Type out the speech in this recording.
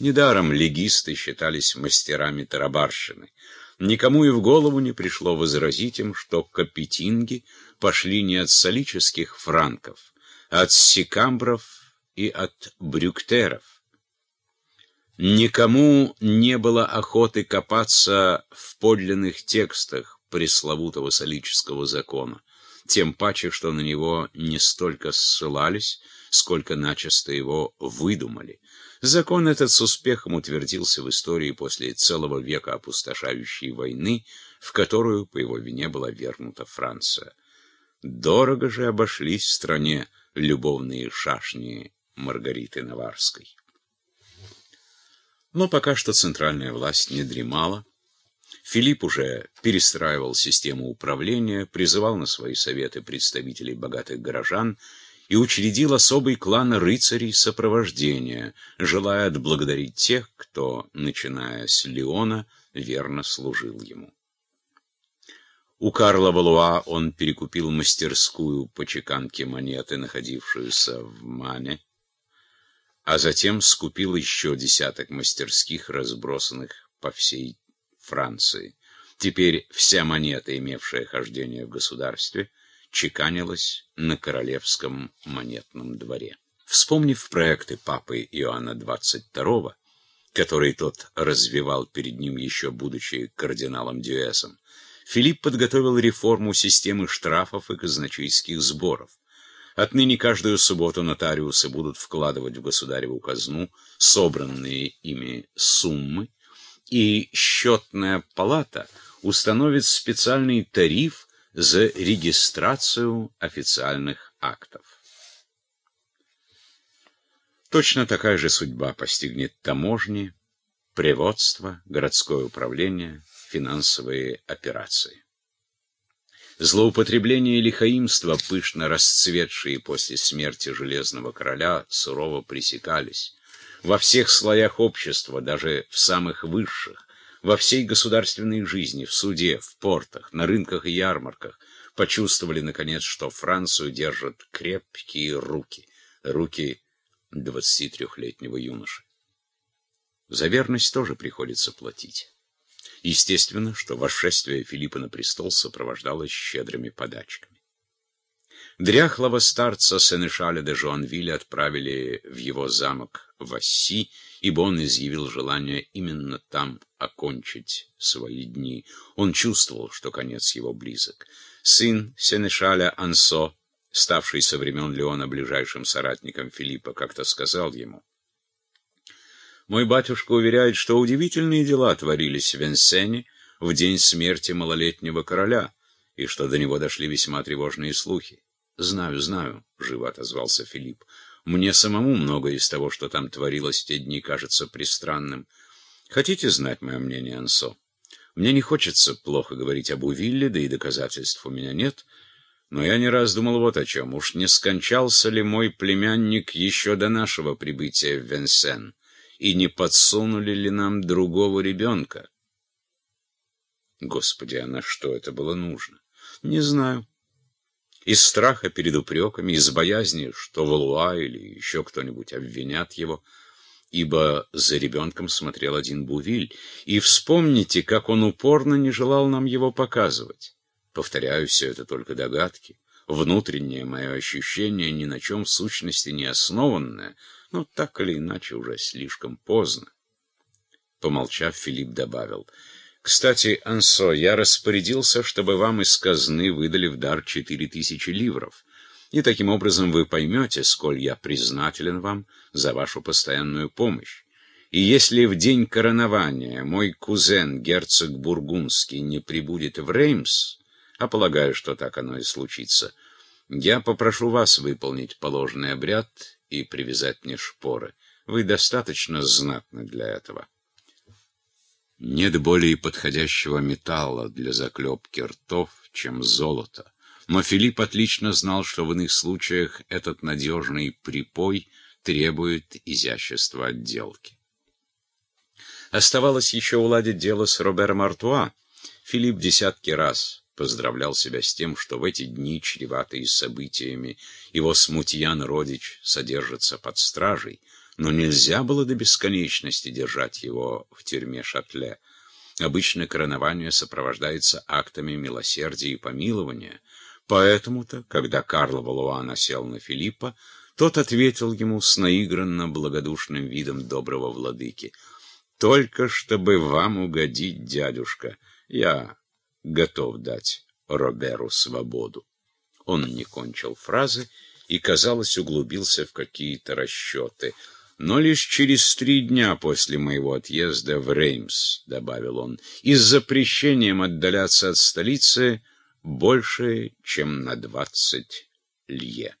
Недаром легисты считались мастерами тарабарщины. Никому и в голову не пришло возразить им, что капетинги пошли не от солических франков, а от сикамбров и от брюктеров. Никому не было охоты копаться в подлинных текстах пресловутого солического закона, тем паче, что на него не столько ссылались, сколько начисто его выдумали. Закон этот с успехом утвердился в истории после целого века опустошающей войны, в которую по его вине была вернута Франция. Дорого же обошлись в стране любовные шашни Маргариты Наварской. Но пока что центральная власть не дремала. Филипп уже перестраивал систему управления, призывал на свои советы представителей богатых горожан и учредил особый клан рыцарей сопровождения, желая отблагодарить тех, кто, начиная с Леона, верно служил ему. У Карла Валуа он перекупил мастерскую по чеканке монеты, находившуюся в Мане, а затем скупил еще десяток мастерских, разбросанных по всей Франции. Теперь вся монета, имевшая хождение в государстве, чеканилась на королевском монетном дворе. Вспомнив проекты папы Иоанна XXII, которые тот развивал перед ним еще будучи кардиналом Дюэсом, Филипп подготовил реформу системы штрафов и казначейских сборов. Отныне каждую субботу нотариусы будут вкладывать в государеву казну собранные ими суммы, и счетная палата установит специальный тариф за регистрацию официальных актов. Точно такая же судьба постигнет таможни, приводство, городское управление, финансовые операции. Злоупотребление и лихаимство, пышно расцветшие после смерти Железного Короля, сурово пресекались. Во всех слоях общества, даже в самых высших, во всей государственной жизни, в суде, в портах, на рынках и ярмарках, почувствовали, наконец, что Францию держат крепкие руки, руки 23-летнего юноши. За верность тоже приходится платить. Естественно, что восшествие Филиппа на престол сопровождалось щедрыми подачками. Дряхлого старца Сенешаля де Жуанвиля отправили в его замок в Асси, ибо он изъявил желание именно там окончить свои дни. Он чувствовал, что конец его близок. Сын Сенешаля Ансо, ставший со времен Леона ближайшим соратником Филиппа, как-то сказал ему — мой батюшка уверяет, что удивительные дела творились в Венсене в день смерти малолетнего короля, и что до него дошли весьма тревожные слухи. «Знаю, знаю», — живо отозвался Филипп. «Мне самому многое из того, что там творилось те дни, кажется пристранным. Хотите знать мое мнение, Ансо? Мне не хочется плохо говорить об Увилле, да и доказательств у меня нет, но я не раз думал вот о чем. Уж не скончался ли мой племянник еще до нашего прибытия в Венсен?» и не подсунули ли нам другого ребенка? Господи, а на что это было нужно? Не знаю. Из страха перед упреками, из боязни, что Валуа или еще кто-нибудь обвинят его, ибо за ребенком смотрел один Бувиль, и вспомните, как он упорно не желал нам его показывать. Повторяю, все это только догадки. Внутреннее мое ощущение ни на чем в сущности не основанное, но так или иначе уже слишком поздно. Помолчав, Филипп добавил. «Кстати, Ансо, я распорядился, чтобы вам из казны выдали в дар четыре тысячи ливров, и таким образом вы поймете, сколь я признателен вам за вашу постоянную помощь. И если в день коронования мой кузен, герцог Бургундский, не прибудет в Реймс, а полагаю, что так оно и случится, я попрошу вас выполнить положенный обряд и привязать мне шпоры. Вы достаточно знатны для этого. Нет более подходящего металла для заклепки ртов, чем золото. Но Филипп отлично знал, что в иных случаях этот надежный припой требует изящества отделки. Оставалось еще уладить дело с Робером Артуа. Филипп десятки раз поздравлял себя с тем, что в эти дни, чреватые событиями, его смутьян родич содержится под стражей, но нельзя было до бесконечности держать его в тюрьме Шатле. Обычно коронование сопровождается актами милосердия и помилования. Поэтому-то, когда Карло Валуа насел на Филиппа, тот ответил ему с наигранно благодушным видом доброго владыки. «Только чтобы вам угодить, дядюшка, я готов дать Роберу свободу». Он не кончил фразы и, казалось, углубился в какие-то расчеты. «Но лишь через три дня после моего отъезда в Реймс», — добавил он, — «и с запрещением отдаляться от столицы больше, чем на двадцать лье».